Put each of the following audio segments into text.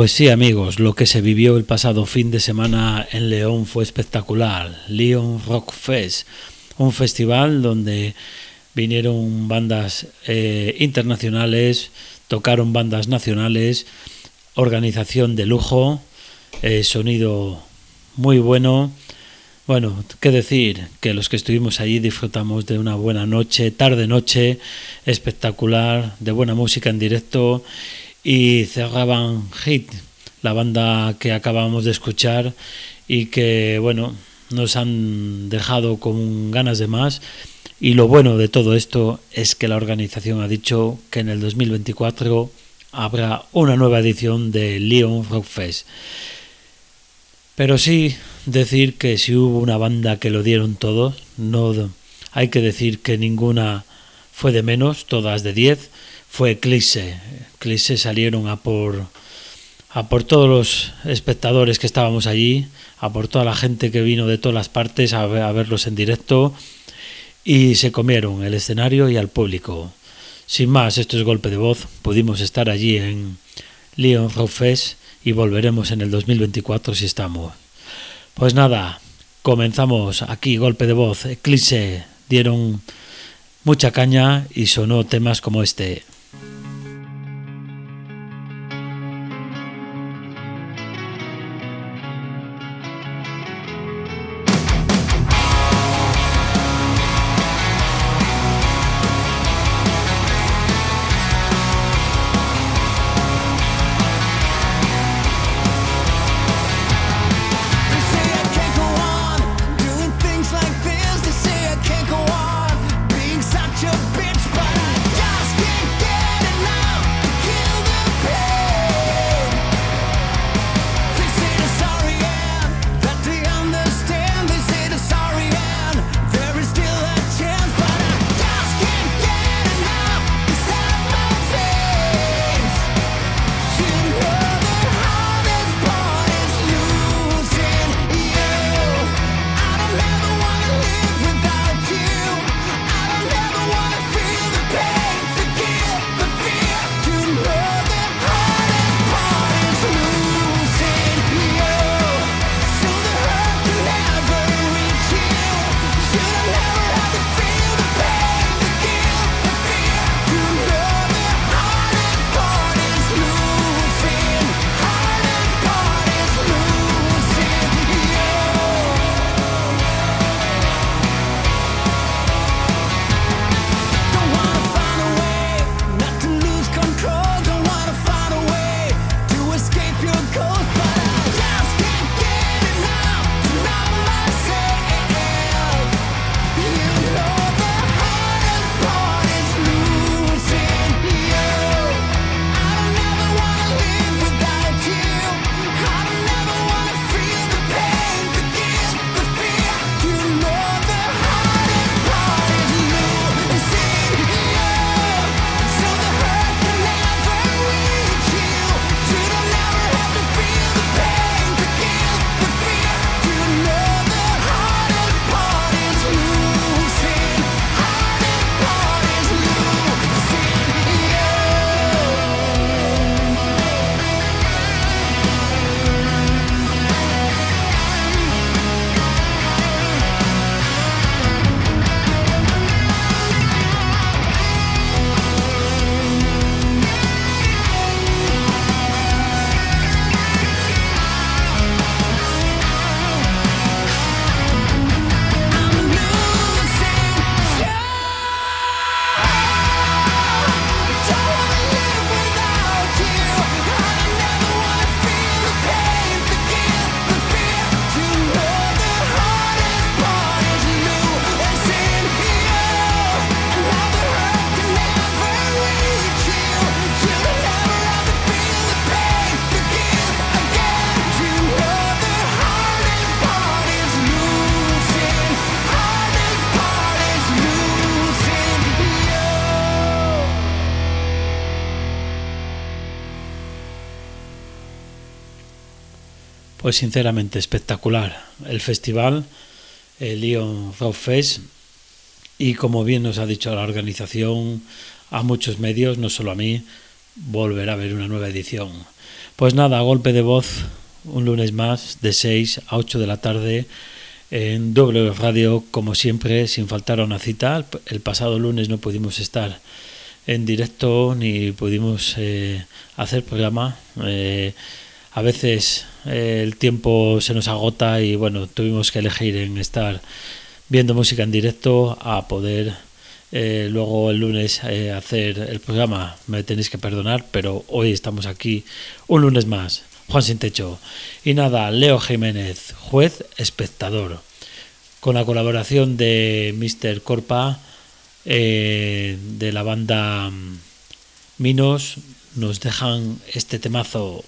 Pues sí, amigos, lo que se vivió el pasado fin de semana en León fue espectacular. León Rock Fest, un festival donde vinieron bandas eh, internacionales, tocaron bandas nacionales, organización de lujo, eh, sonido muy bueno. Bueno, qué decir, que los que estuvimos allí disfrutamos de una buena noche, tarde-noche, espectacular, de buena música en directo y cerraban Hit, la banda que acabamos de escuchar y que bueno, nos han dejado con ganas de más y lo bueno de todo esto es que la organización ha dicho que en el 2024 habrá una nueva edición de Leon Rock Fest. Pero sí decir que si hubo una banda que lo dieron todo, no hay que decir que ninguna fue de menos, todas de 10 fue Eclipse. Eclipse salieron a por, a por todos los espectadores que estábamos allí, a por toda la gente que vino de todas las partes a, a verlos en directo y se comieron el escenario y al público. Sin más, esto es golpe de voz. Pudimos estar allí en Leon Rock Fest y volveremos en el 2024 si estamos. Pues nada, comenzamos aquí golpe de voz. Eclipse dieron mucha caña y sonó temas como este. Sinceramente espectacular el festival, el Lyon Rock Fest, y como bien nos ha dicho la organización, a muchos medios, no solo a mí, volver a ver una nueva edición. Pues nada, golpe de voz, un lunes más, de 6 a 8 de la tarde, en doble radio, como siempre, sin faltar a una cita. El pasado lunes no pudimos estar en directo ni pudimos eh, hacer programa. Eh, a veces eh, el tiempo se nos agota y bueno, tuvimos que elegir en estar viendo música en directo a poder luego el lunes hacer el programa. Me tenéis que perdonar, pero hoy estamos aquí un lunes más. Juan Sin Techo. Y nada, Leo Jiménez, juez espectador. Con la colaboración de Mr. Corpa eh, de la banda mm, Minos nos dejan este temazo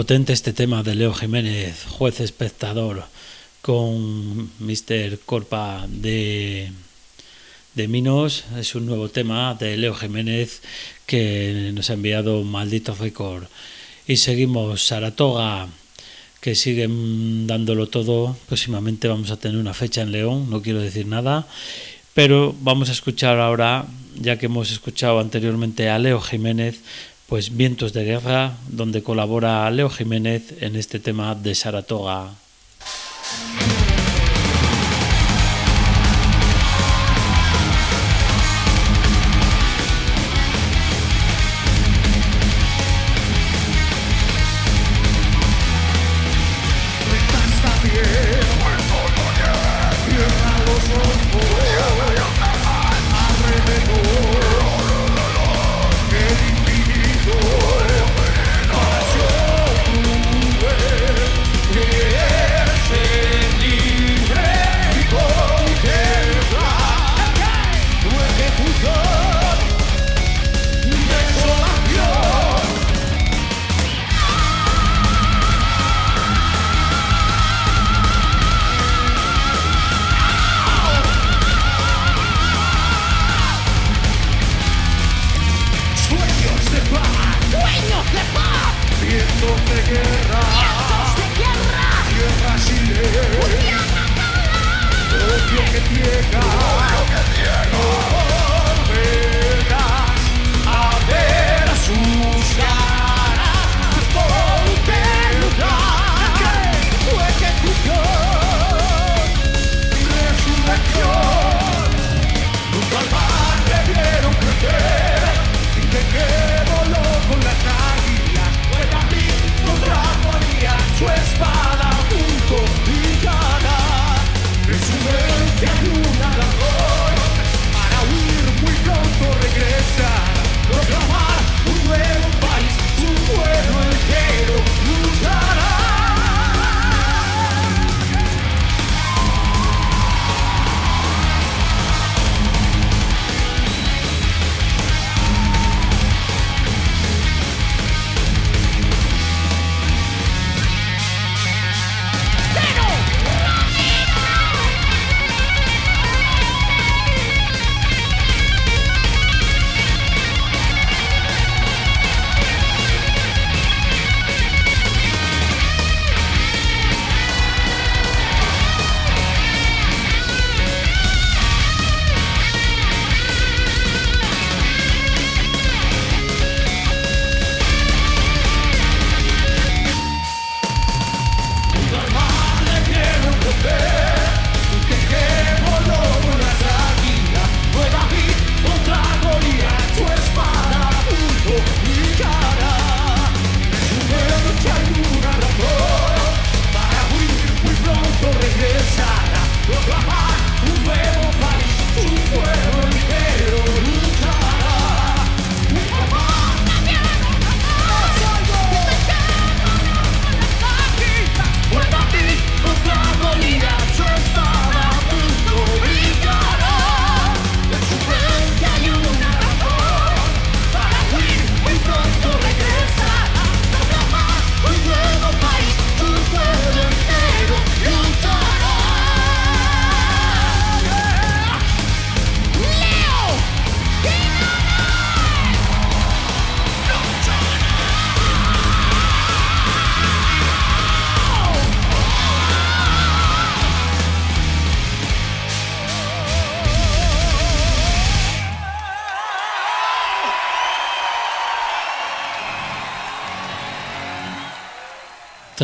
potente este tema de Leo Jiménez, juez espectador, con Mr. Corpa de, de Minos. Es un nuevo tema de Leo Jiménez que nos ha enviado Maldito Record. Y seguimos Saratoga, que siguen dándolo todo. Próximamente vamos a tener una fecha en León, no quiero decir nada. Pero vamos a escuchar ahora, ya que hemos escuchado anteriormente a Leo Jiménez, pues Vientos de Guerra, donde colabora Leo Jiménez en este tema de Saratoga.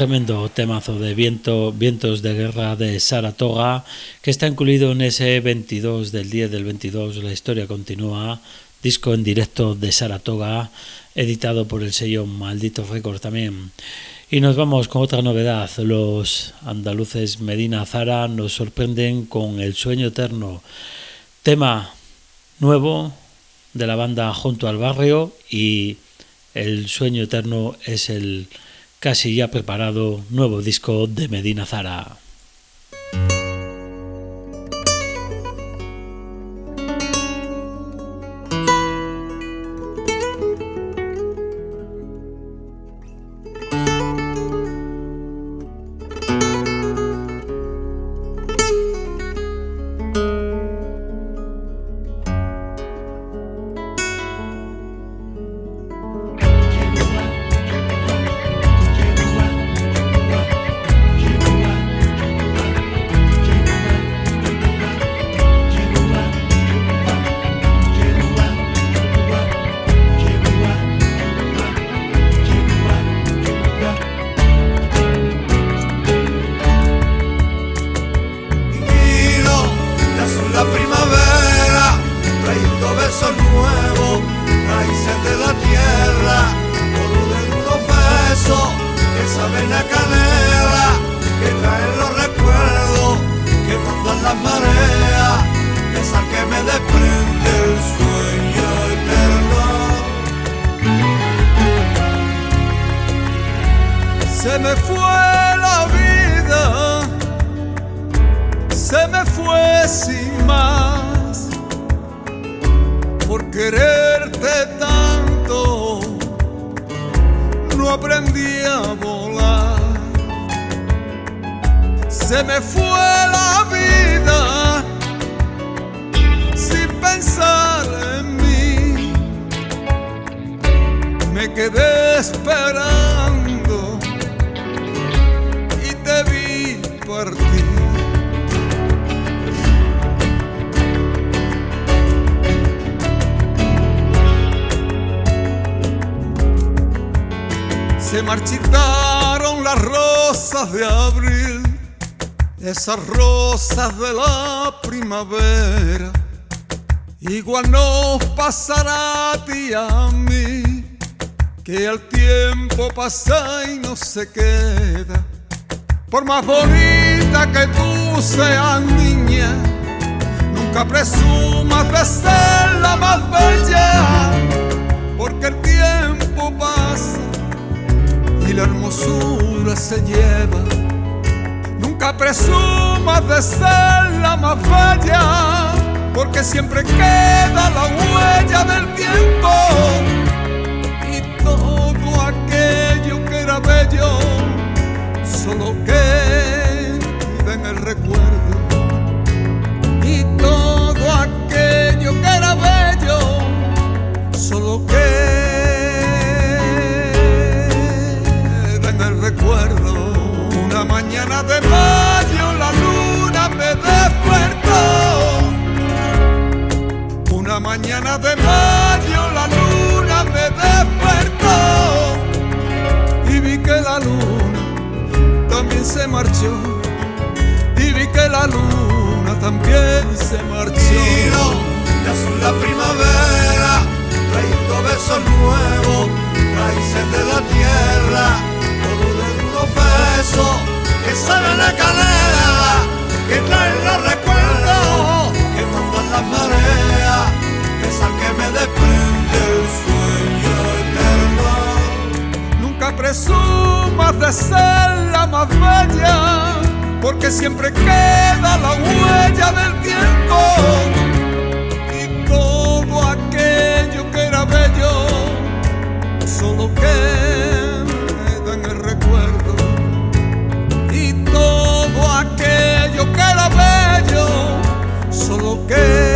Tremendo temazo de viento, Vientos de Guerra de Saratoga, que está incluido en ese 22 del día del 22, La historia continúa, disco en directo de Saratoga, editado por el sello Maldito Record también. Y nos vamos con otra novedad, los andaluces Medina Zara nos sorprenden con El Sueño Eterno, tema nuevo de la banda Junto al Barrio y El Sueño Eterno es el casi ya preparado nuevo disco de Medina Zara. Me fue la vida, se me fue sin más, por quererte tanto no aprendí a volar. Se me fue la vida sin pensar en mí. Me quedé esperando Se marchitaron las rosas de abril, esas rosas de la primavera. Igual nos pasará a ti y a mí, que el tiempo pasa y no se queda. Por más bonita que tú seas niña, nunca presumas de ser la más bella, la hermosura se lleva. Nunca presumas de ser la más bella, porque siempre queda la huella del tiempo y todo aquello que era bello solo queda en el recuerdo. Y todo aquello que era bello solo queda mañana de mayo la luna me despertó. Y vi que la luna también se marchó. Y vi que la luna también se marchó. de azul la primavera, trayendo besos nuevos, raíces de la tierra, todo de unos besos que saben la canela, que traen los recuerdos, que mandan las mareas, me desprende el sueño eterno. Nunca presumas de ser la más bella, porque siempre queda la huella del tiempo y todo aquello que era bello solo queda en el recuerdo y todo aquello que era bello solo queda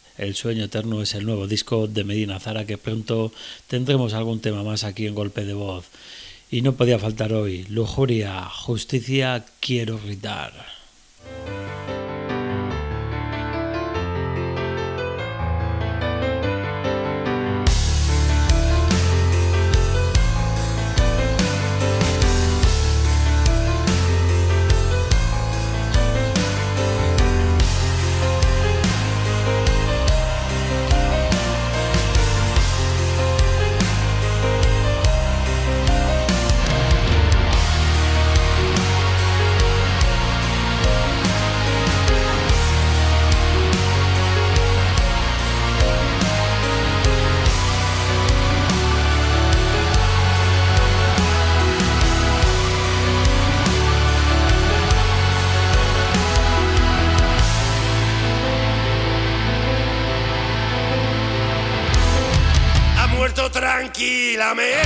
El Sueño Eterno es el nuevo disco de Medina Zara que pronto tendremos algún tema más aquí en Golpe de Voz. Y no podía faltar hoy, Lujuria, Justicia, Quiero Gritar. Amén.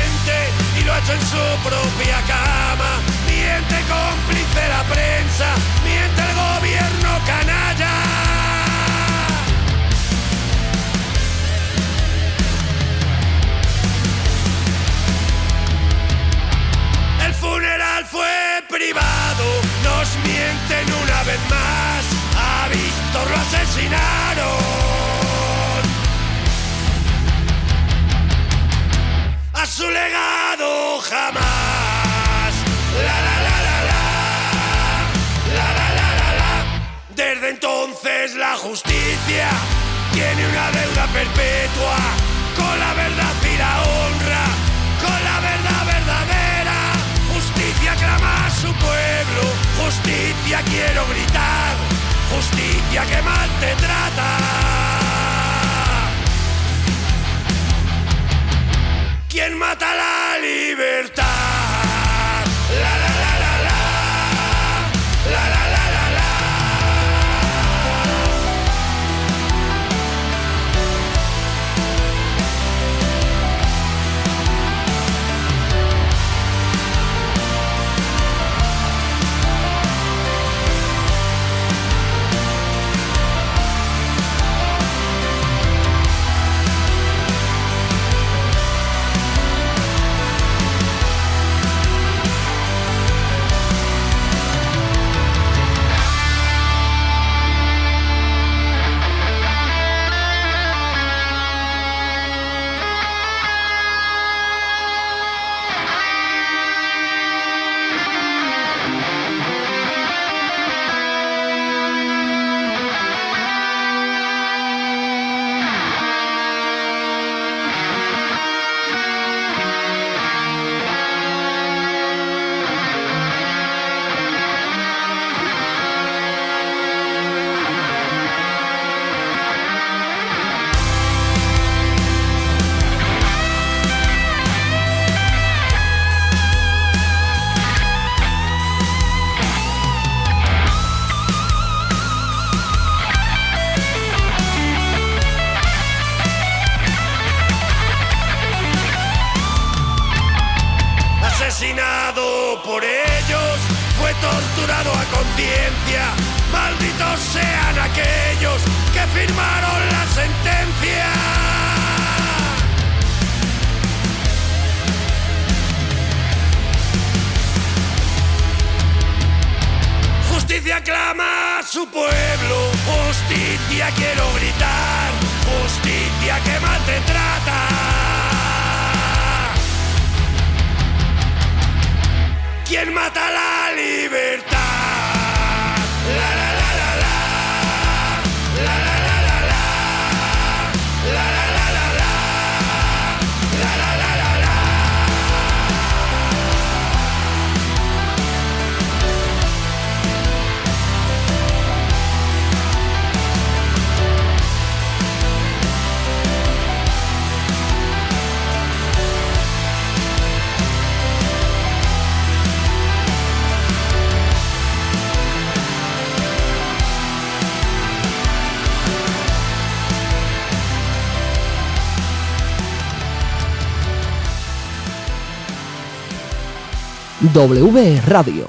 W Radio.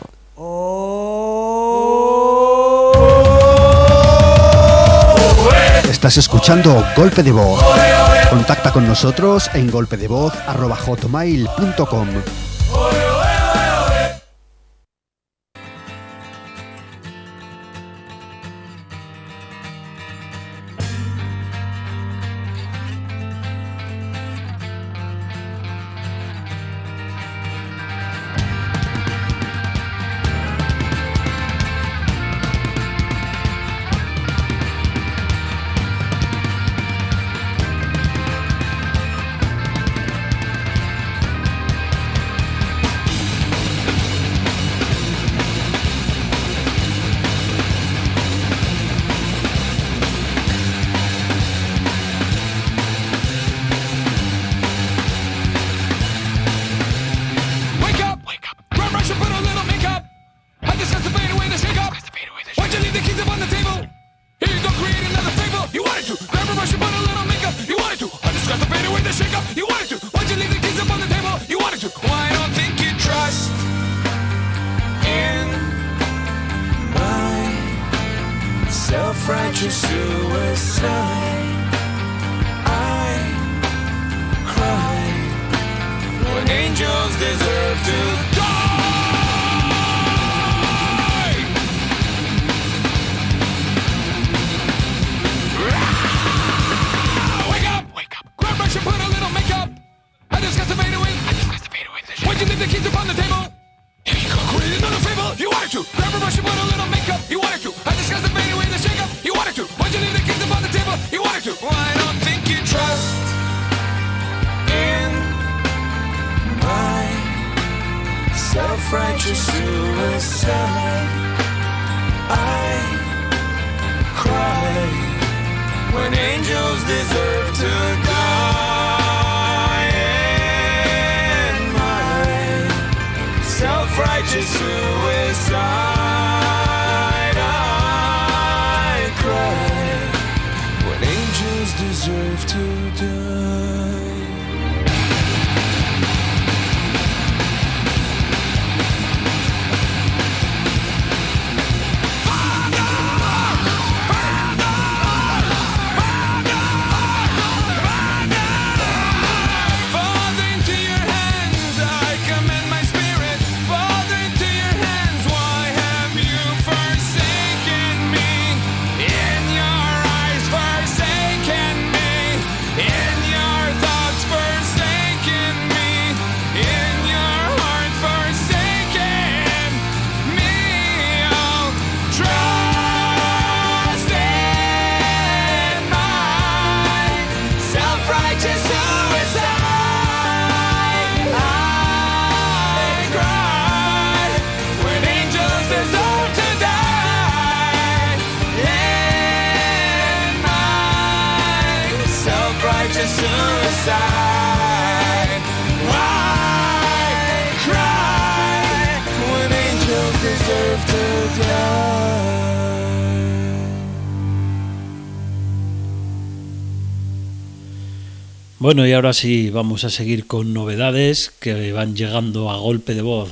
Estás escuchando Golpe de Voz. Contacta con nosotros en golpedevoz.com. self-righteous suicide. I cry when angels deserve to die. Bueno, y ahora sí vamos a seguir con novedades que van llegando a golpe de voz.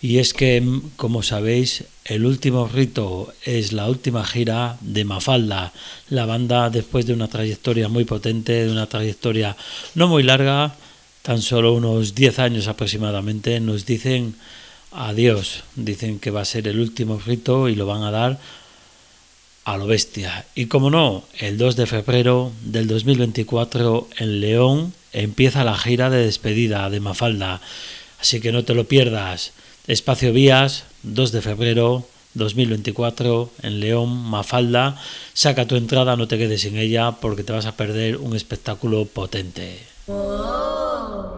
Y es que, como sabéis, el último rito es la última gira de Mafalda, la banda después de una trayectoria muy potente, de una trayectoria no muy larga, tan solo unos 10 años aproximadamente, nos dicen adiós, dicen que va a ser el último rito y lo van a dar a lo bestia. Y como no, el 2 de febrero del 2024 en León empieza la gira de despedida de Mafalda. Así que no te lo pierdas. Espacio Vías, 2 de febrero 2024 en León, Mafalda. Saca tu entrada, no te quedes sin ella porque te vas a perder un espectáculo potente. Oh.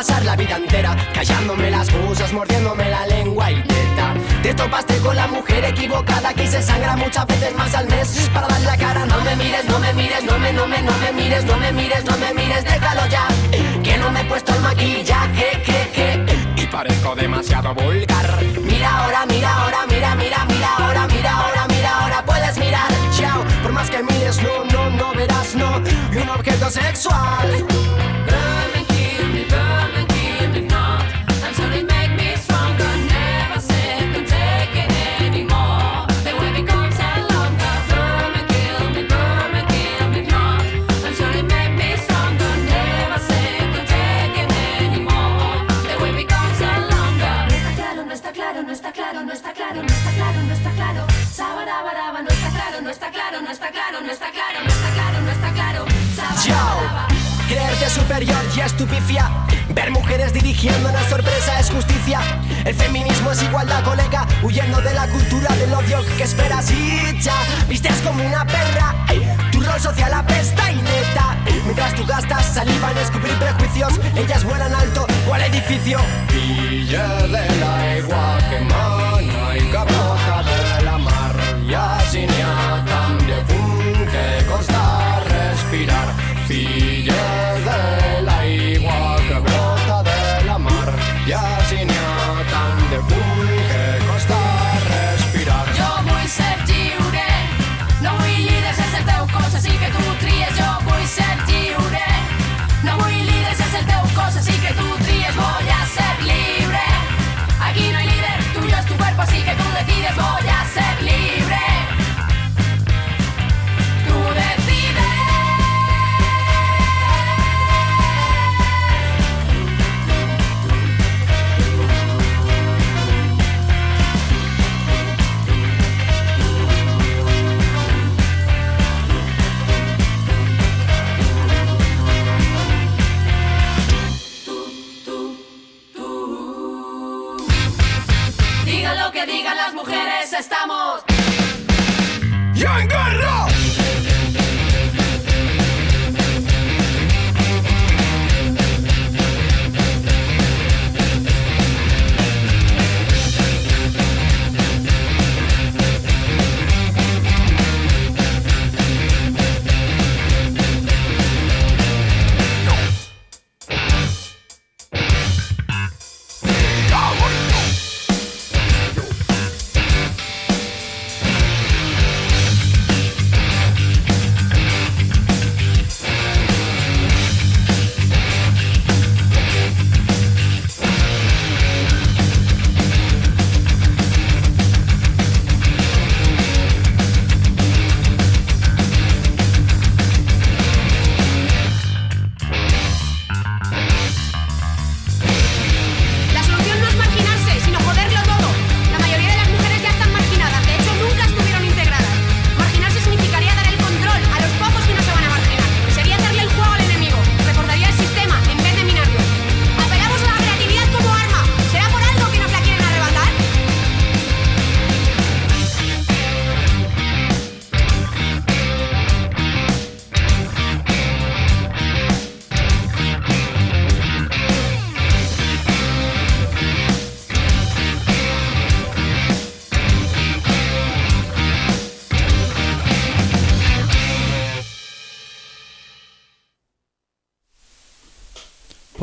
pasar la vida entera callándome las cosas, mordiéndome la lengua y teta. Te topaste con la mujer equivocada que se sangra muchas veces más al mes para dar la cara. No me mires, no me mires, no me, no me, no me mires, no me mires, no me mires, déjalo ya. Que no me he puesto el maquillaje, que, que. Y parezco demasiado vulgar. Mira ahora, mira ahora, mira, mira, mira ahora, mira ahora, mira ahora, puedes mirar. Chao, por más que mires, no, no, no verás, no. Y un objeto sexual. Superior y estupifia. Ver mujeres dirigiendo una sorpresa es justicia. El feminismo es igualdad, colega. Huyendo de la cultura del odio que esperas y ya. Vistes como una perra. Tu rol social apesta y neta. Mientras tú gastas saliva en descubrir prejuicios, ellas vuelan alto. ¿Cuál edificio? Filla de la igua que mana que brota de la mar. I així n'hi ha tant de fum que costa respirar. Filles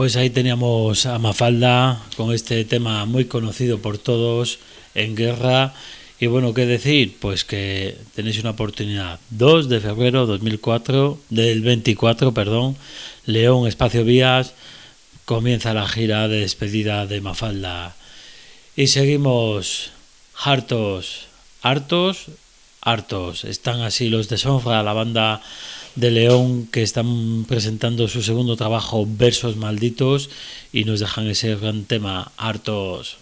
Pues ahí teníamos a Mafalda con este tema muy conocido por todos en guerra. Y bueno, ¿qué decir? Pues que tenéis una oportunidad. 2 de febrero 2004, del 24, perdón, León Espacio Vías, comienza la gira de despedida de Mafalda. Y seguimos hartos, hartos, hartos. Están así los de Sonfra, la banda de León que están presentando su segundo trabajo, Versos Malditos, y nos dejan ese gran tema, hartos.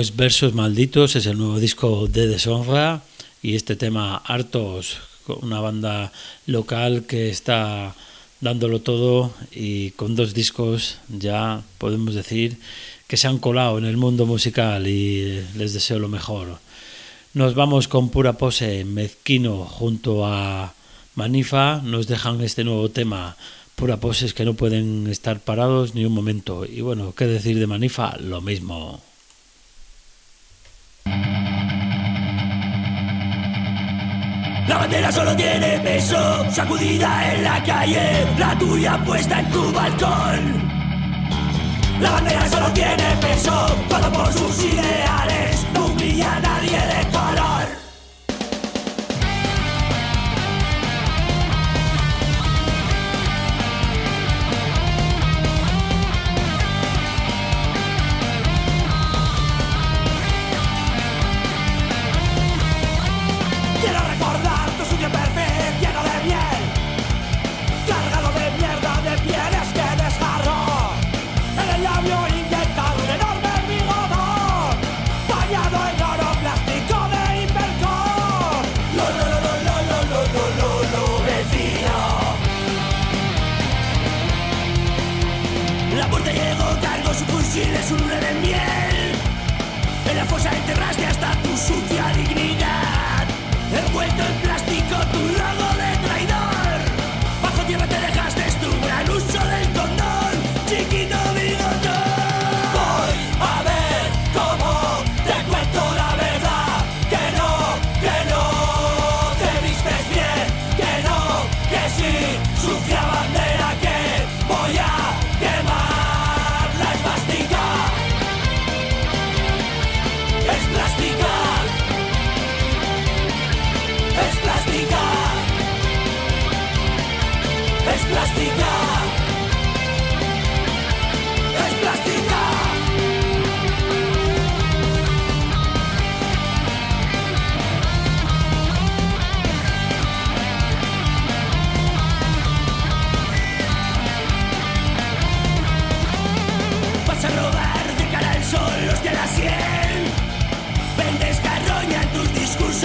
Pues Versos Malditos es el nuevo disco de Deshonra y este tema Hartos, una banda local que está dándolo todo y con dos discos ya podemos decir que se han colado en el mundo musical y les deseo lo mejor. Nos vamos con pura pose mezquino junto a Manifa, nos dejan este nuevo tema pura poses que no pueden estar parados ni un momento. Y bueno, ¿qué decir de Manifa? Lo mismo. La bandera solo tiene peso, sacudida en la calle, la tuya puesta en tu balcón. La bandera solo tiene peso, todo por sus ideales, no humilla a nadie de color.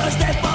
Just that.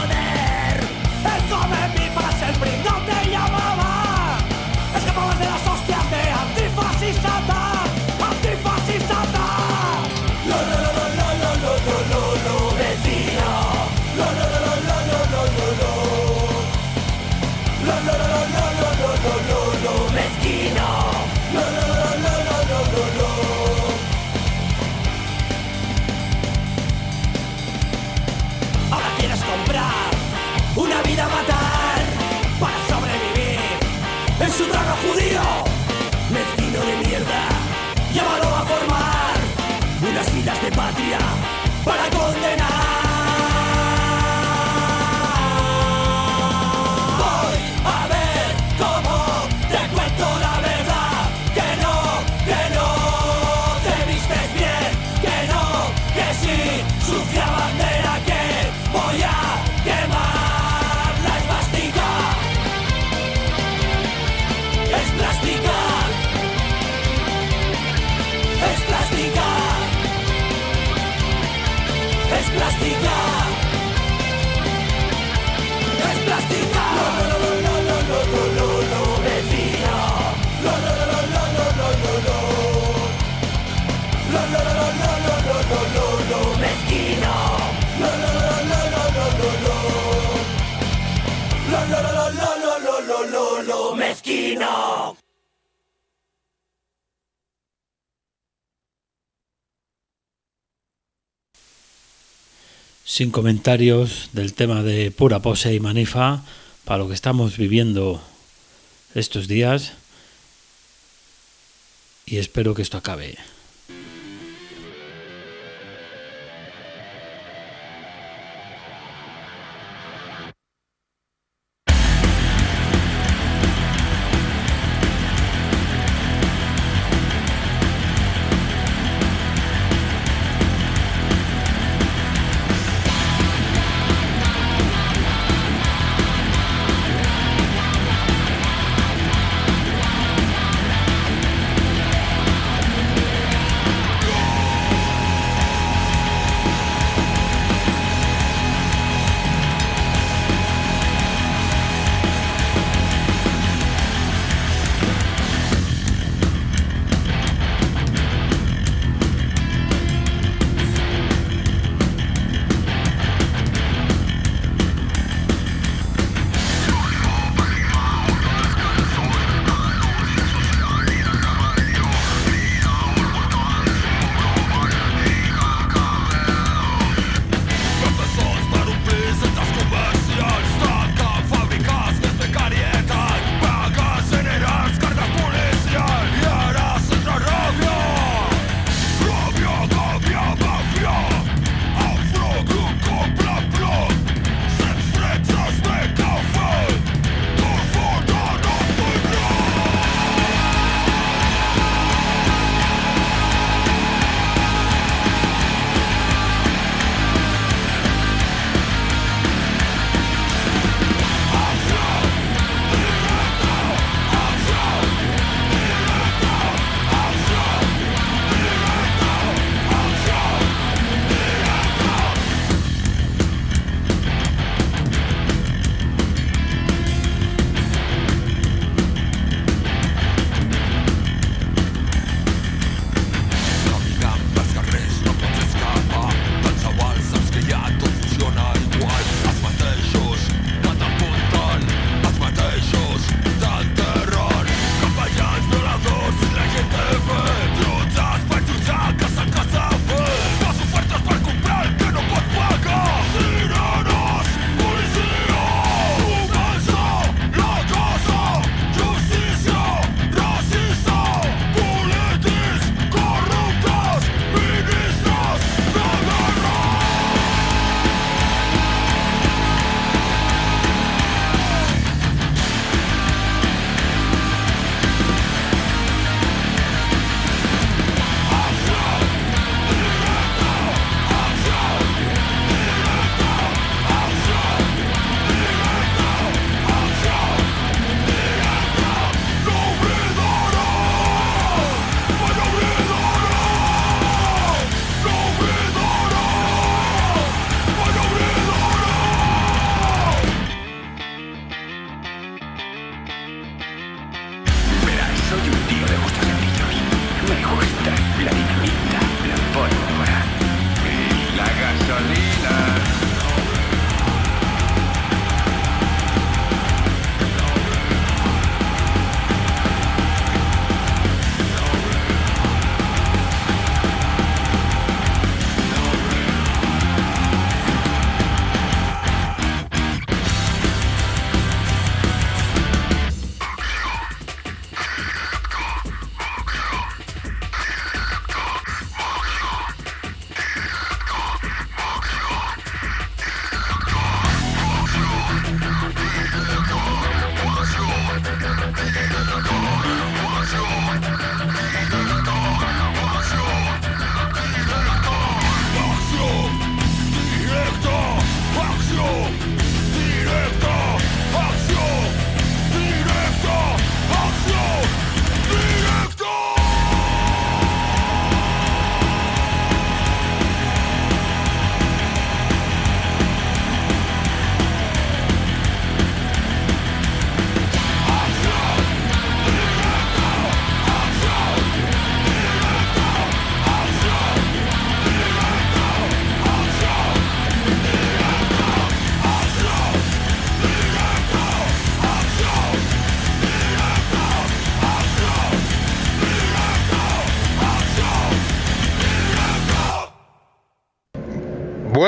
sin comentarios del tema de pura pose y manifa para lo que estamos viviendo estos días y espero que esto acabe.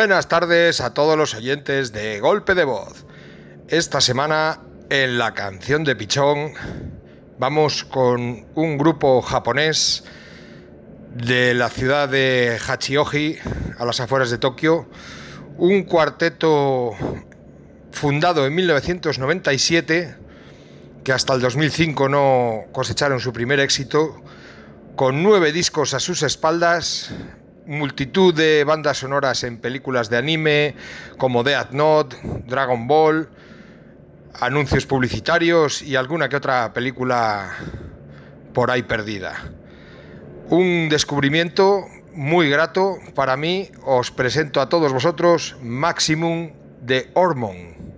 Buenas tardes a todos los oyentes de Golpe de Voz. Esta semana en la canción de Pichón vamos con un grupo japonés de la ciudad de Hachioji, a las afueras de Tokio, un cuarteto fundado en 1997 que hasta el 2005 no cosecharon su primer éxito, con nueve discos a sus espaldas, multitud de bandas sonoras en películas de anime como Death Note, Dragon Ball, anuncios publicitarios y alguna que otra película por ahí perdida. Un descubrimiento muy grato para mí. Os presento a todos vosotros Maximum de Hormone.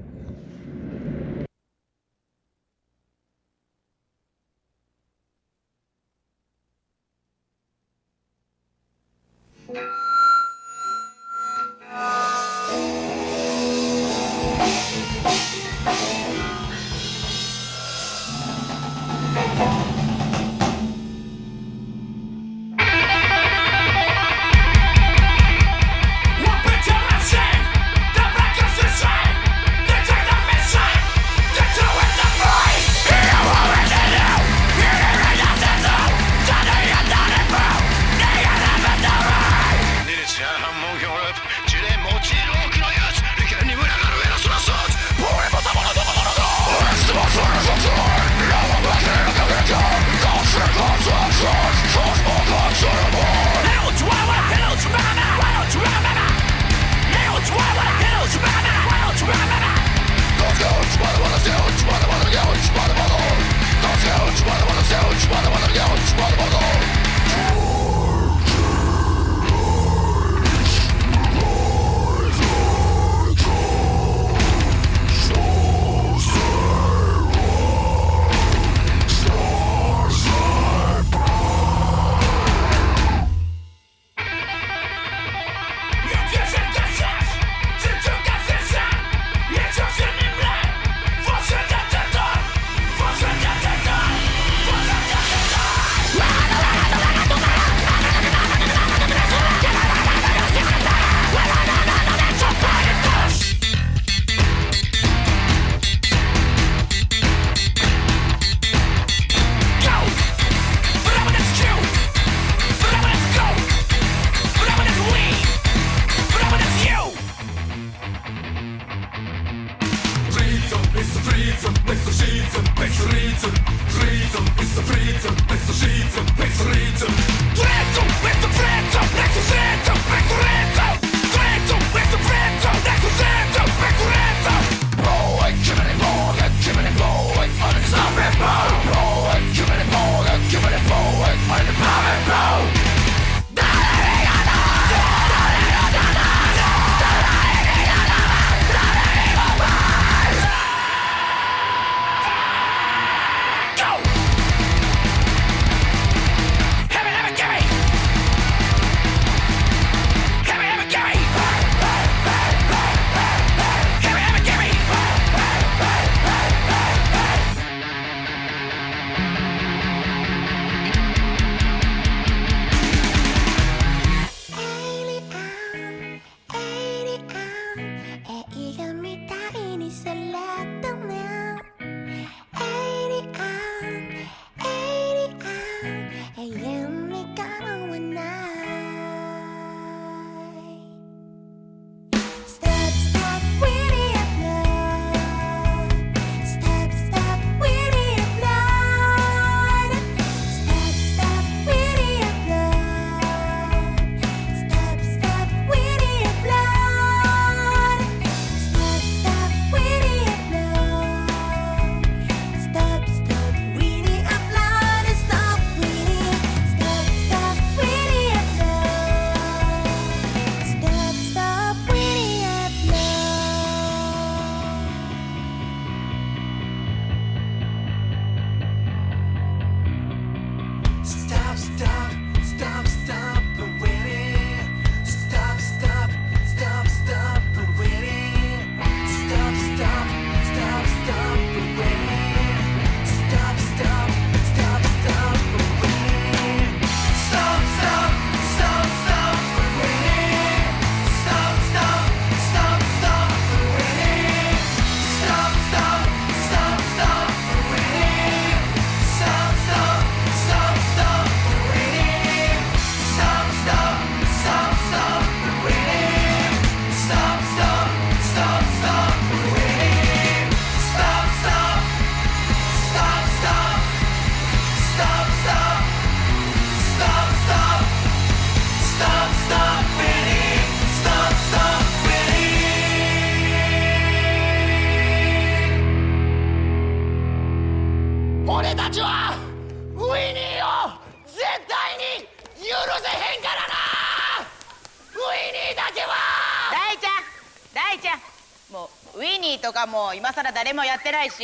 誰もやってないし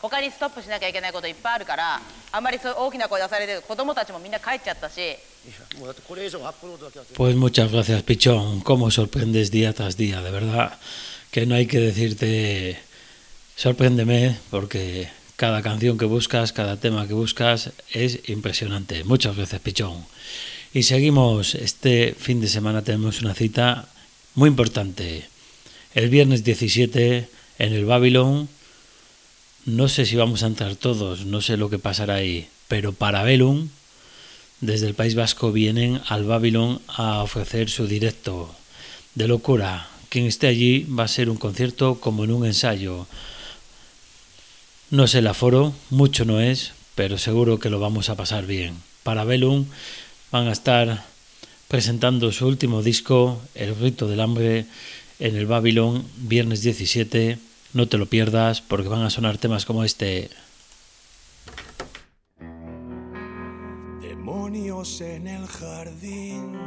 他にストップしなきゃいけないこといっぱいあるからあんまりそう大きな声出されて子供たちもみんな帰っちゃったしもうだってこれ以上アップロードだけは Pues muchas gracias, Pichón. Cómo sorprendes día tras día, de verdad. Que no hay que decirte sorpréndeme, porque cada canción que buscas, cada tema que buscas es impresionante. Muchas gracias, Pichón. Y seguimos. Este fin de semana tenemos una cita muy importante. El viernes 17 en el Babylon. No sé si vamos a entrar todos, no sé lo que pasará ahí, pero para Belum desde el País Vasco vienen al Babylon a ofrecer su directo de locura. Quien esté allí va a ser un concierto como en un ensayo. No sé el aforo, mucho no es, pero seguro que lo vamos a pasar bien. Para Belum van a estar presentando su último disco, El Rito del Hambre, en el Babylon, viernes 17. No te lo pierdas porque van a sonar temas como este. Demonios en el jardín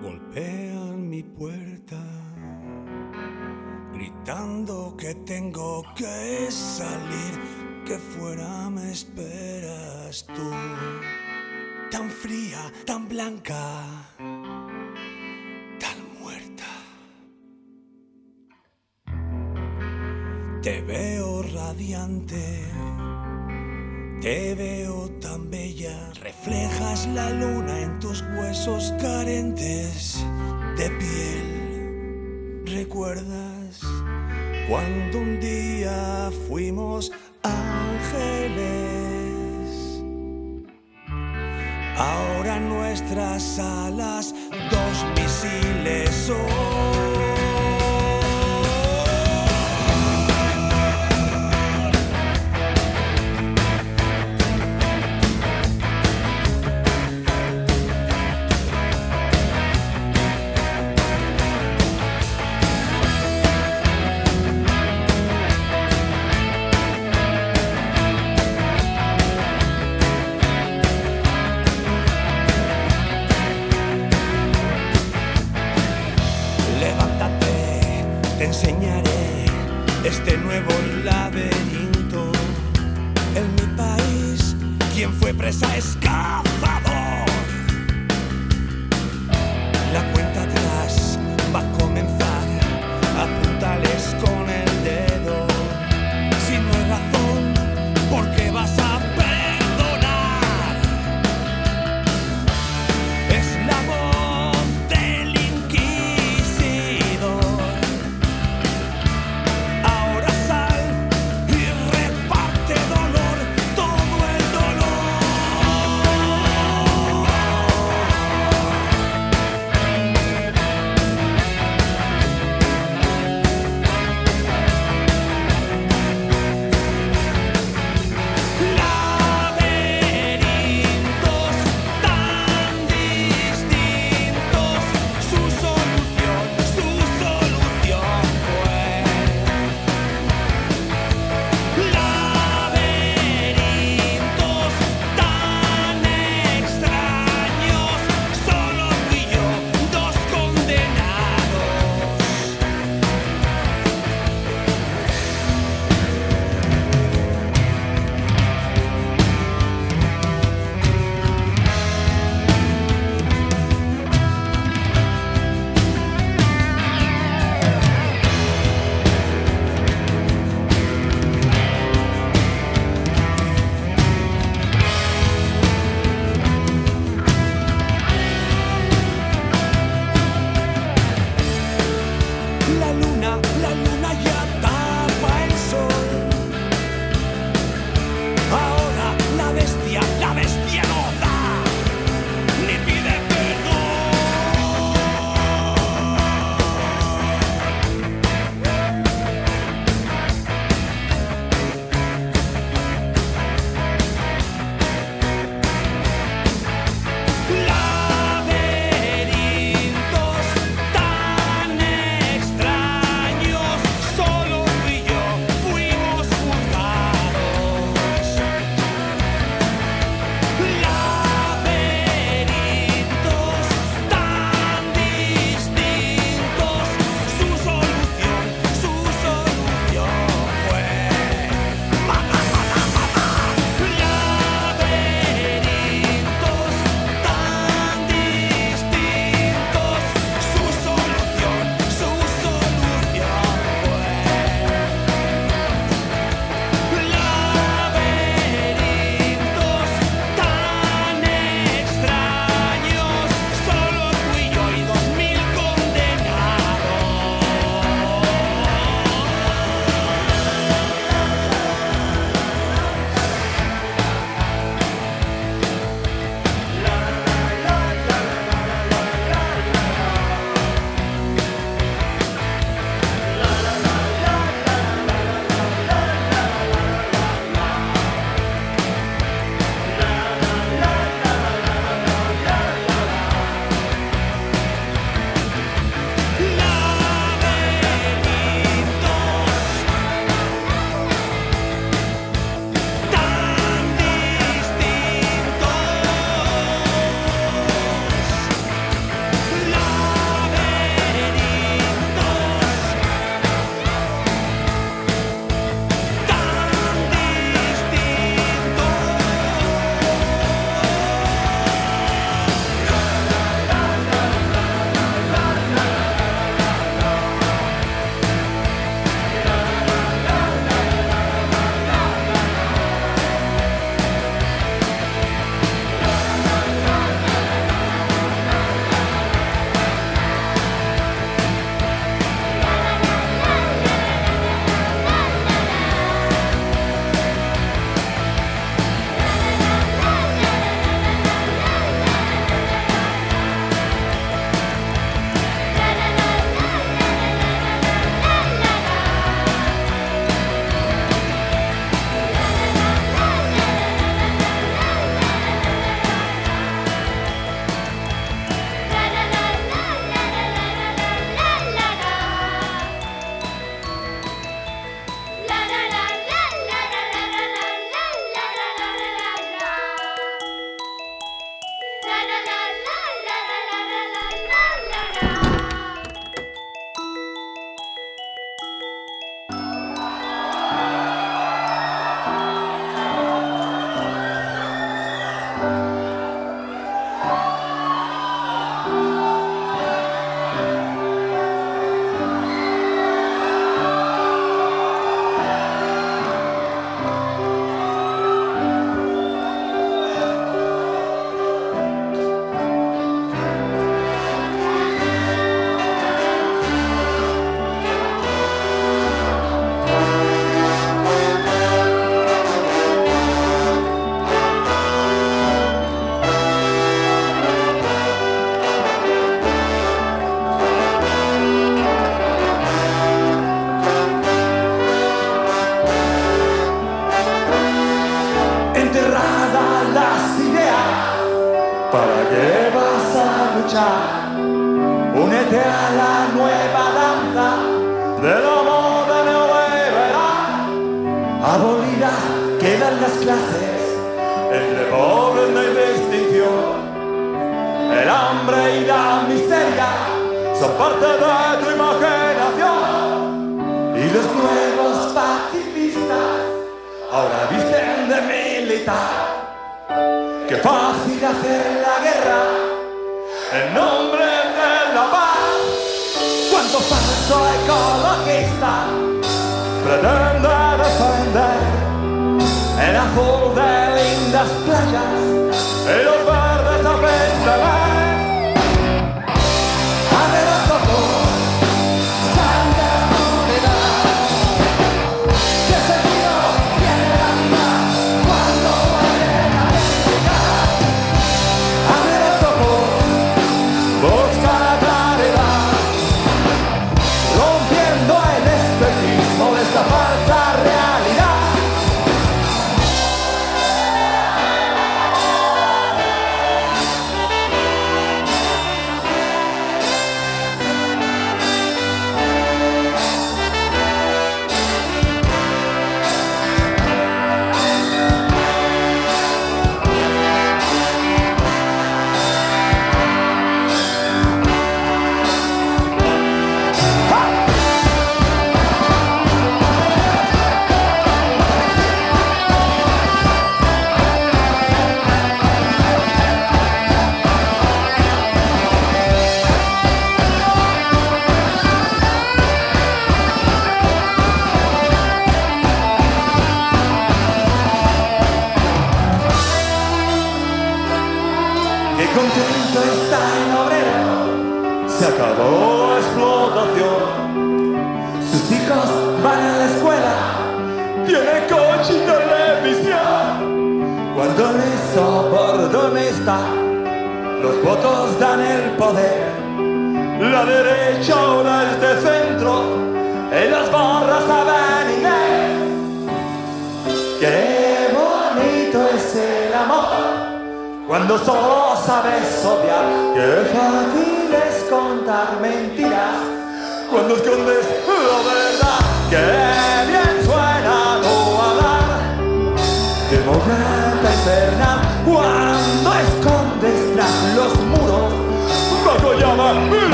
golpean mi puerta, gritando que tengo que salir, que fuera me esperas tú, tan fría, tan blanca, Te veo radiante. Te veo tan bella, reflejas la luna en tus huesos carentes de piel. ¿Recuerdas cuando un día fuimos ángeles? Ahora nuestras alas, dos misiles son.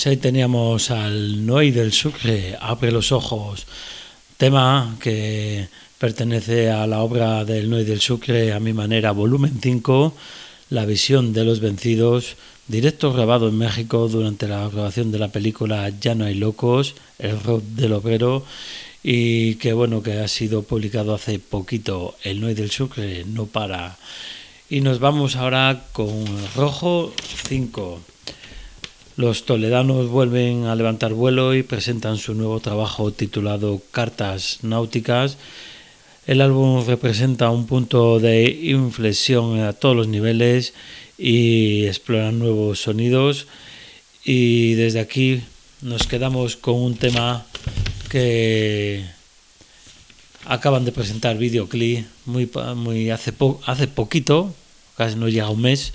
Pues ahí teníamos al Noy del Sucre, Abre los Ojos, tema que pertenece a la obra del Noy del Sucre, a mi manera, volumen 5, La visión de los vencidos, directo grabado en México durante la grabación de la película Ya no hay locos, El rock del obrero, y que bueno, que ha sido publicado hace poquito, El Noy del Sucre no para. Y nos vamos ahora con Rojo 5. Los toledanos vuelven a levantar vuelo y presentan su nuevo trabajo titulado Cartas Náuticas. El álbum representa un punto de inflexión a todos los niveles y explora nuevos sonidos. Y desde aquí nos quedamos con un tema que acaban de presentar videoclip muy, muy hace, hace poquito, casi no llega un mes,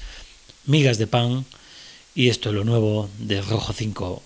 Migas de Pan y esto es lo nuevo de Rojo 5.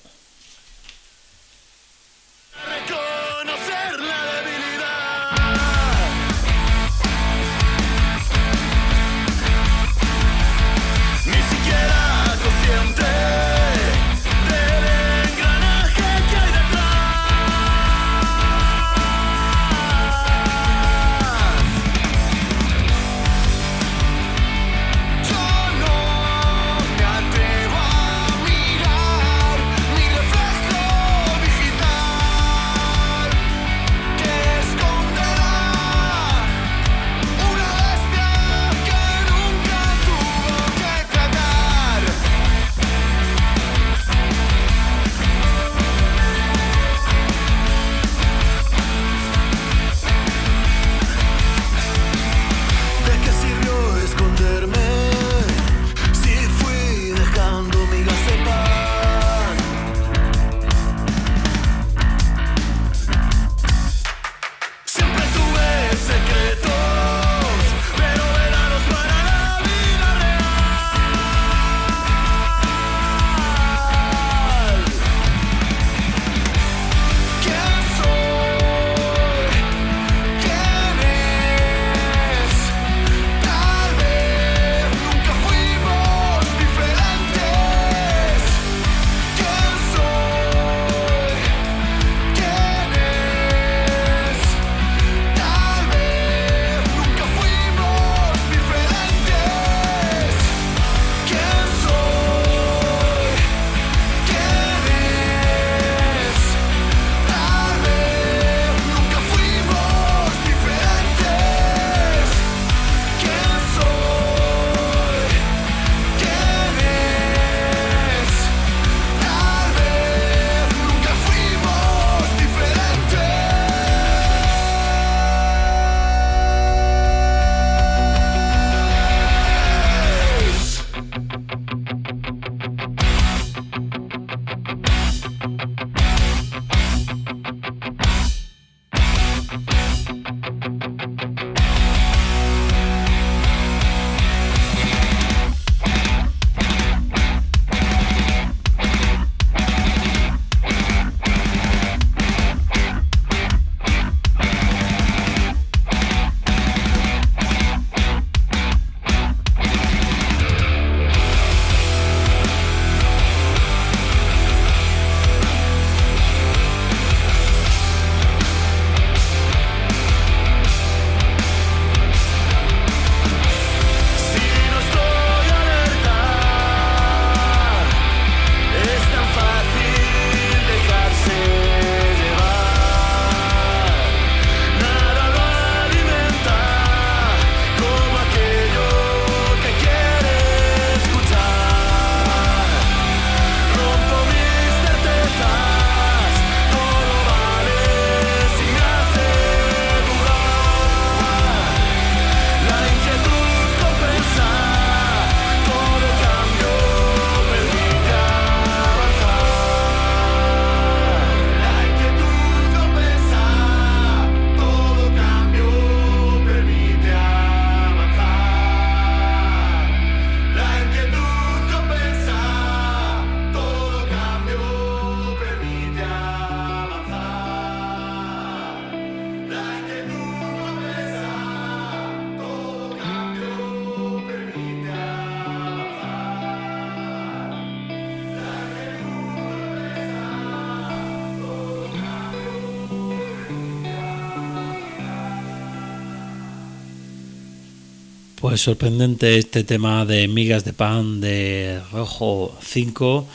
Pues sorprendente este tema de migas de pan de Rojo 5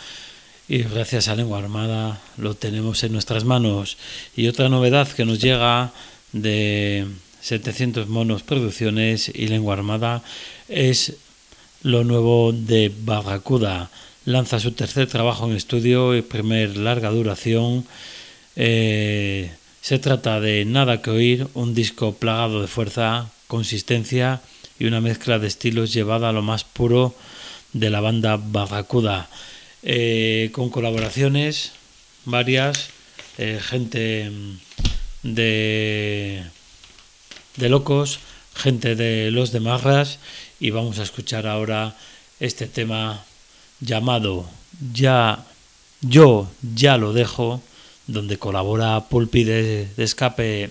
y gracias a Lengua Armada lo tenemos en nuestras manos. Y otra novedad que nos llega de 700 monos producciones y Lengua Armada es lo nuevo de Barracuda. Lanza su tercer trabajo en estudio y primer larga duración. Eh, se trata de Nada que oír, un disco plagado de fuerza, consistencia y una mezcla de estilos llevada a lo más puro de la banda Barracuda, eh, con colaboraciones varias, eh, gente de, de locos, gente de los de Marras y vamos a escuchar ahora este tema llamado Ya yo ya lo dejo, donde colabora Pulpi de escape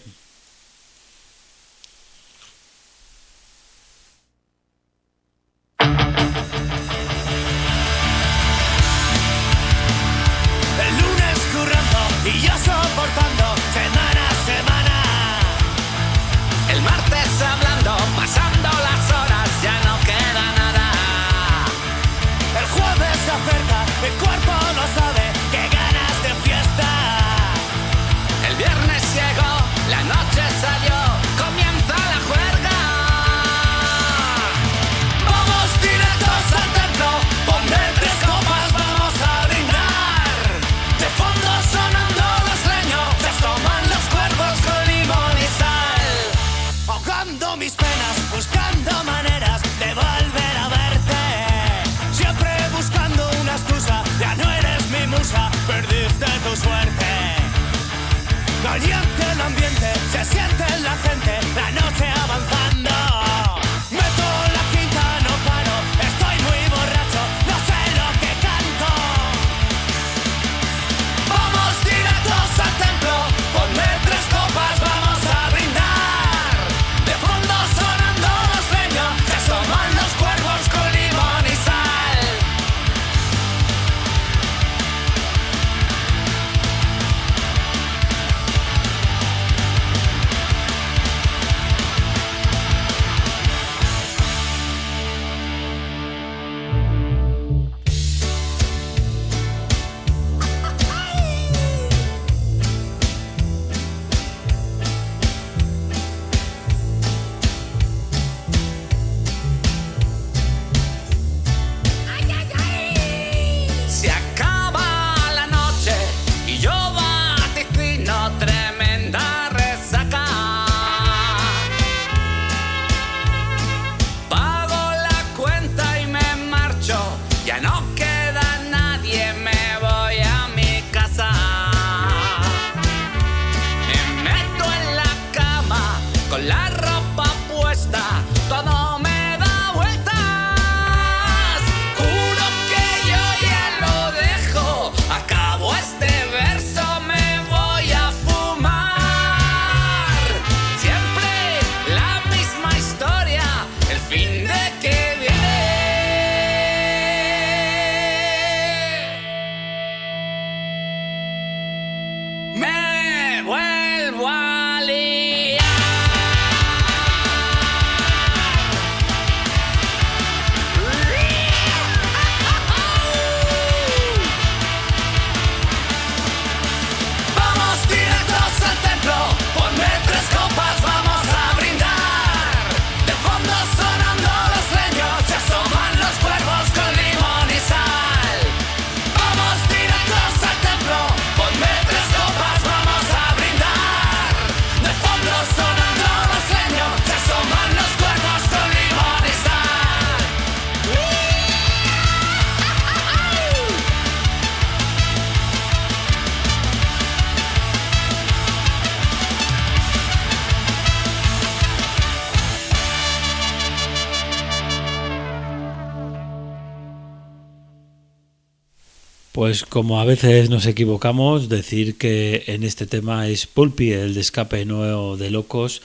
Pues como a veces nos equivocamos, decir que en este tema es Pulpi, el de escape nuevo de locos,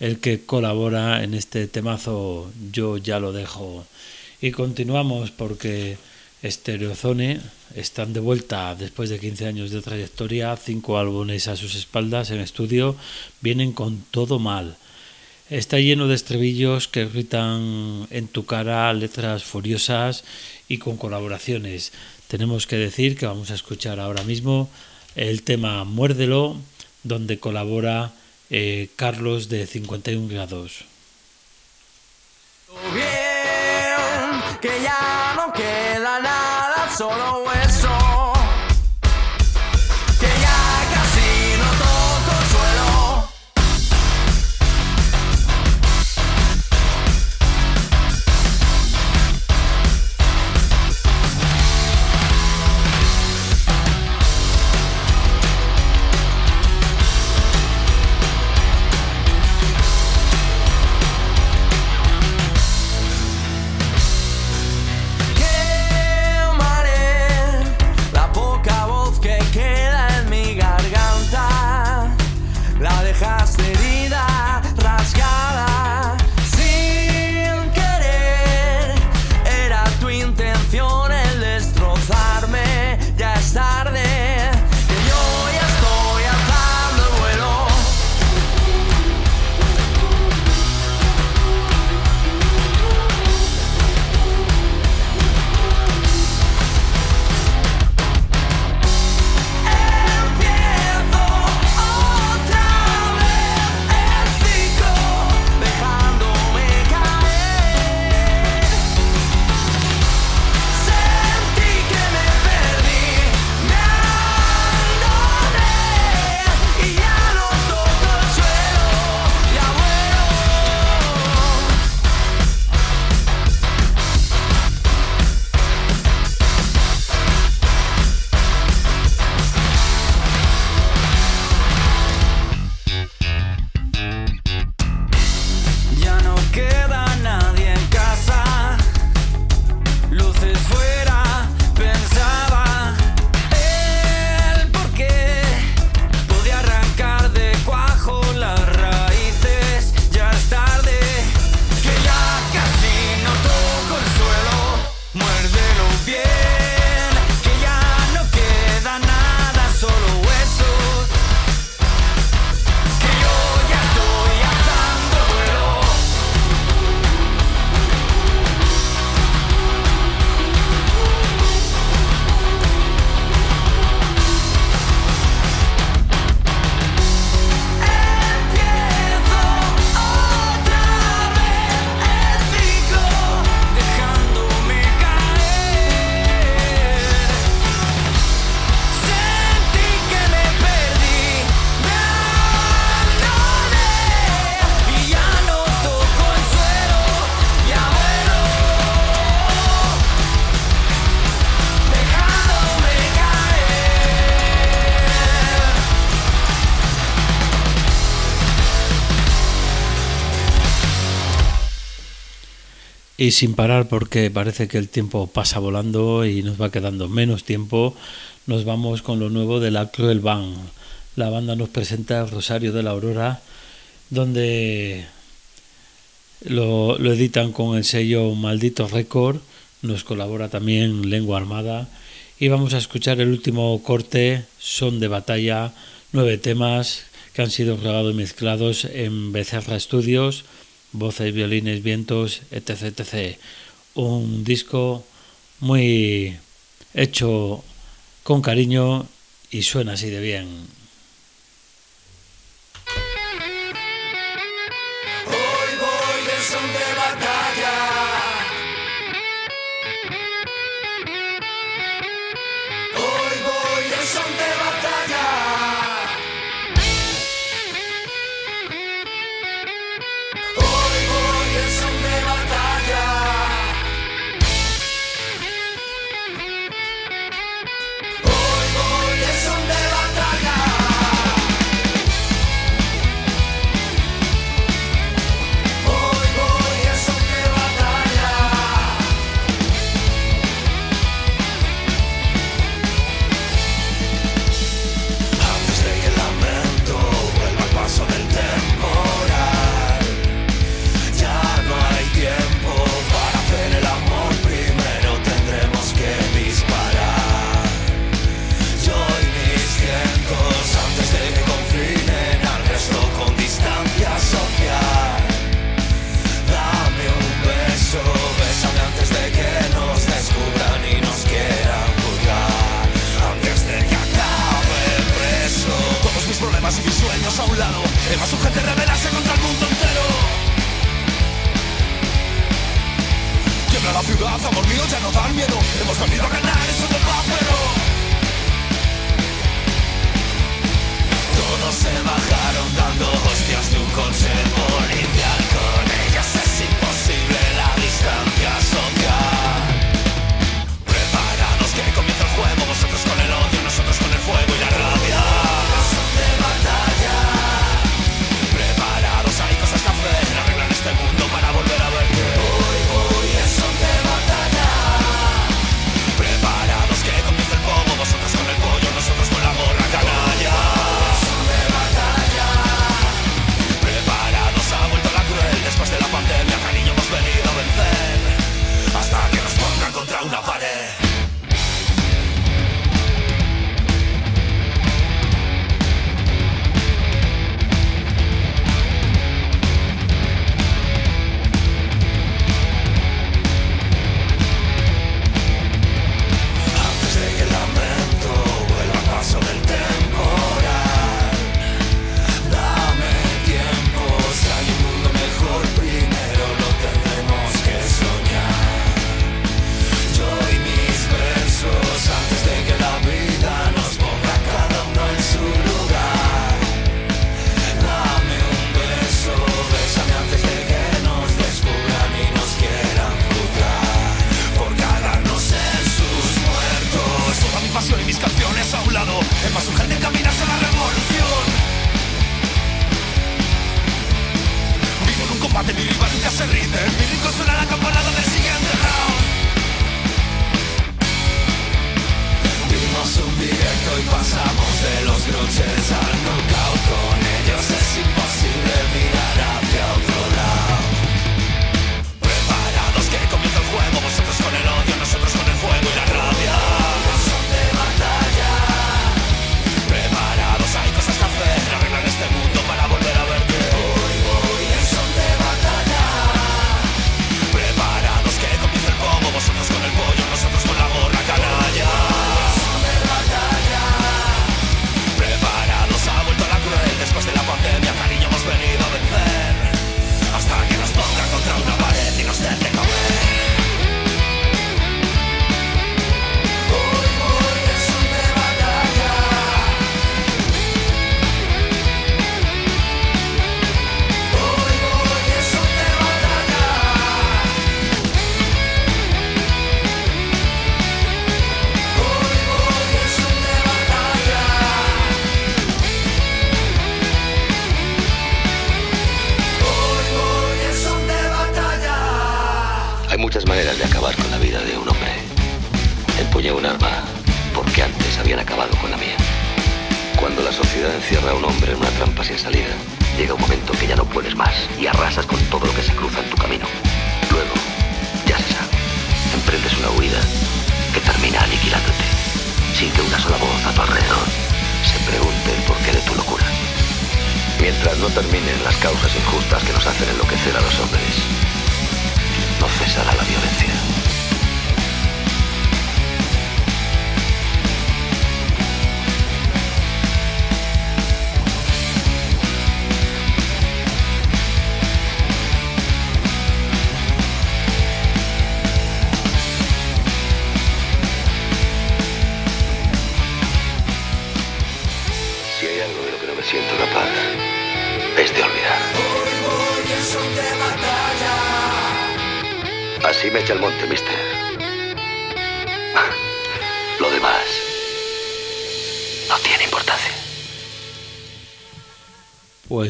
el que colabora en este temazo Yo ya lo dejo. Y continuamos porque Stereozone están de vuelta después de 15 años de trayectoria, cinco álbumes a sus espaldas en estudio, vienen con todo mal. Está lleno de estribillos que gritan en tu cara letras furiosas y con colaboraciones. Tenemos que decir que vamos a escuchar ahora mismo el tema Muérdelo, donde colabora eh, Carlos de 51 grados. Bien, Y sin parar porque parece que el tiempo pasa volando y nos va quedando menos tiempo, nos vamos con lo nuevo de la Cruel Band. La banda nos presenta el Rosario de la Aurora, donde lo, editan con el sello Maldito Record, nos colabora también Lengua Armada y vamos a escuchar el último corte, Son de Batalla, nueve temas que han sido grabados y mezclados en Becerra Studios, voces, violines, vientos, etc, etc. Un disco muy hecho con cariño y suena así de bien.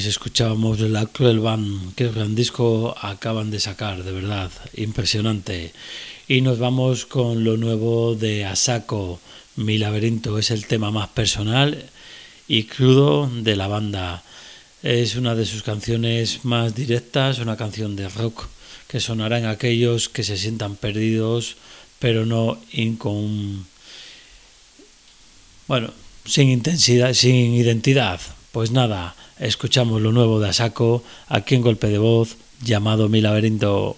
pues escuchábamos la Cruel Band, qué gran disco acaban de sacar, de verdad, impresionante. Y nos vamos con lo nuevo de Asako, Mi laberinto es el tema más personal y crudo de la banda. Es una de sus canciones más directas, una canción de rock que sonará en aquellos que se sientan perdidos, pero no incon... bueno, sin intensidad, sin identidad. Pues nada, escuchamos lo nuevo de Asako aquí en Golpe de Voz llamado Mi Laberinto.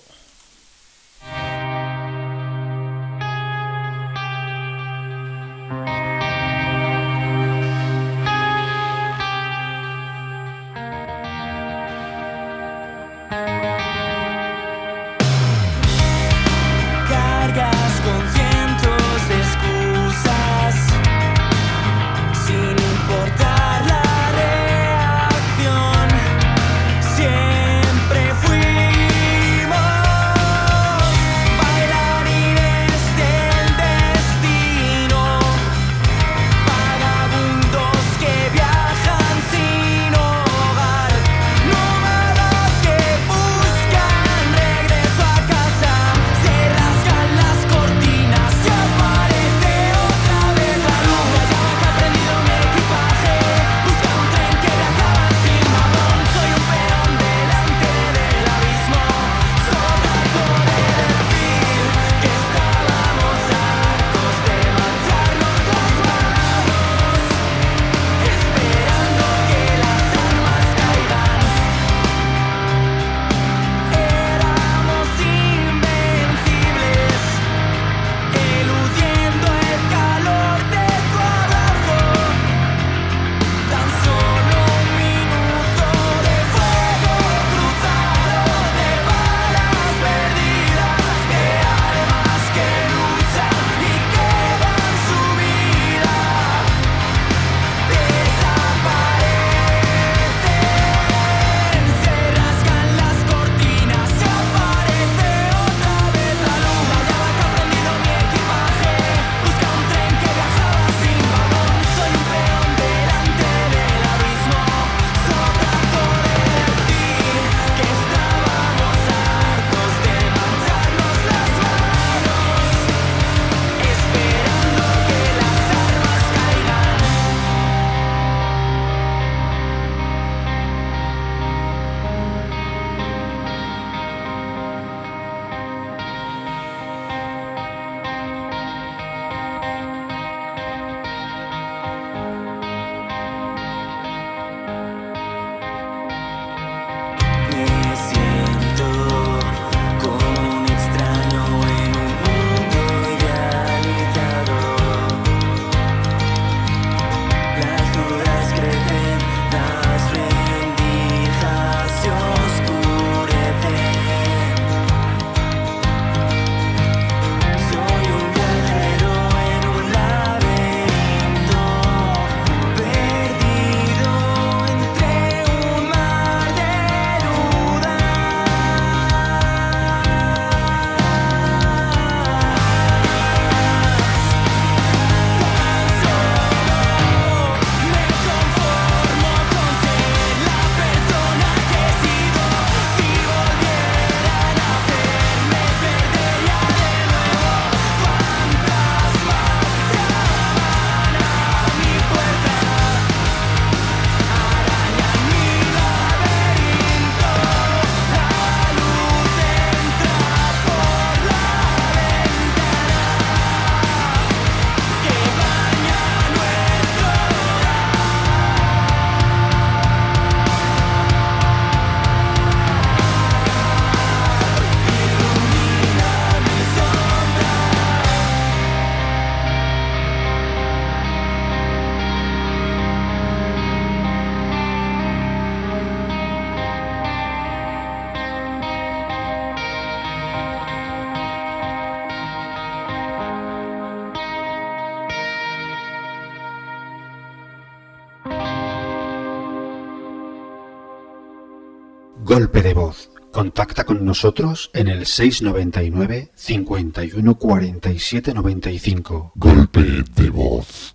nosotros en el 699 51 47 95. Golpe de voz.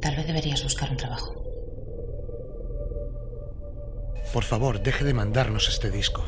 Tal vez deberías buscar un trabajo. Por favor, deje de mandarnos este disco.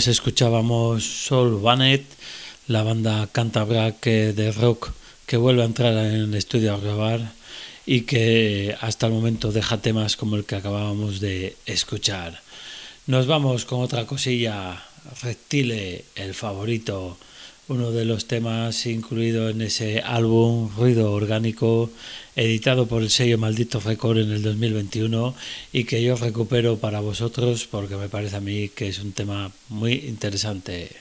Pues escuchábamos Soul Banet, la banda cántabra que de rock que vuelve a entrar en el estudio a grabar y que hasta el momento deja temas como el que acabábamos de escuchar. Nos vamos con otra cosilla, Reptile, el favorito, uno de los temas incluido en ese álbum Ruido Orgánico, editado por el sello Maldito Record en el 2021 y que yo recupero para vosotros porque me parece a mí que es un tema muy interesante.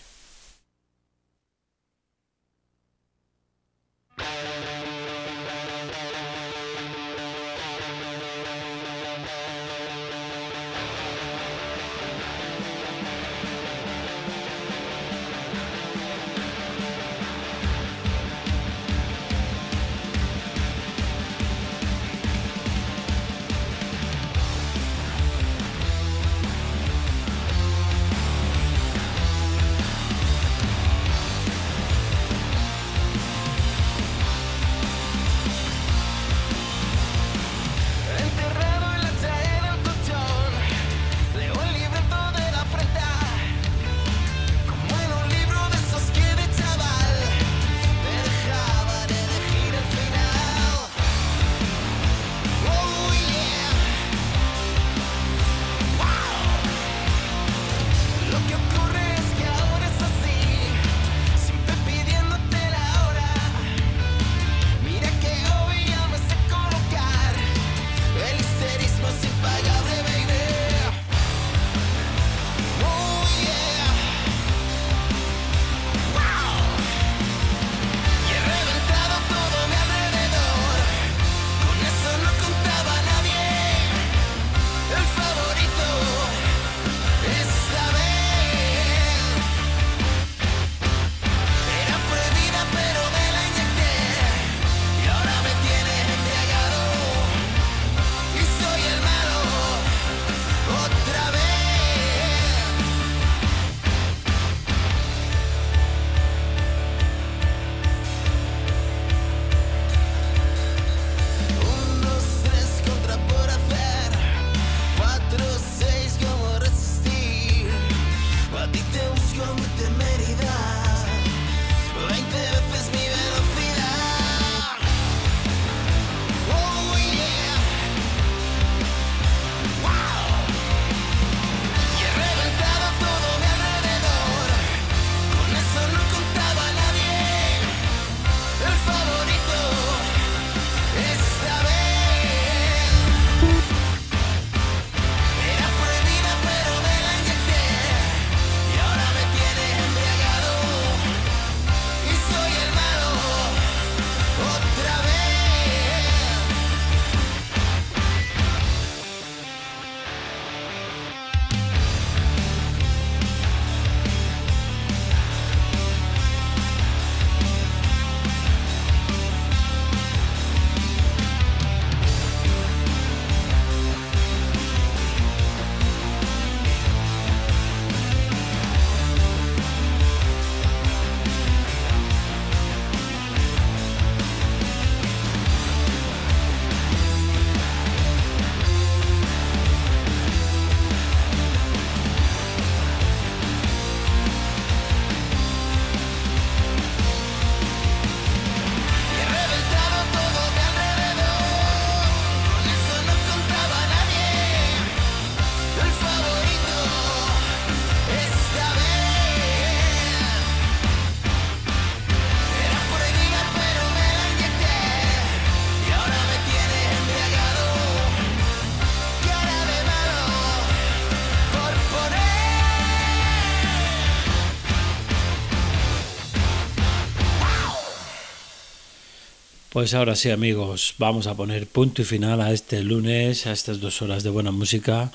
Pues ahora sí amigos, vamos a poner punto y final a este lunes, a estas dos horas de buena música.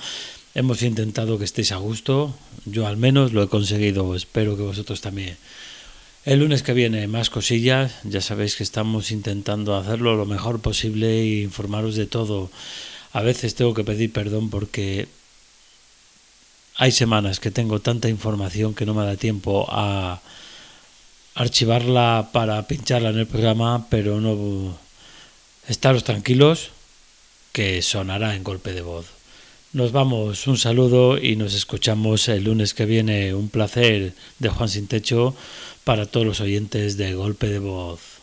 Hemos intentado que estéis a gusto, yo al menos lo he conseguido, espero que vosotros también. El lunes que viene más cosillas, ya sabéis que estamos intentando hacerlo lo mejor posible e informaros de todo. A veces tengo que pedir perdón porque hay semanas que tengo tanta información que no me da tiempo a archivarla para pincharla en el programa, pero no estaros tranquilos que sonará en golpe de voz. Nos vamos, un saludo y nos escuchamos el lunes que viene. Un placer de Juan Sin Techo para todos los oyentes de Golpe de Voz.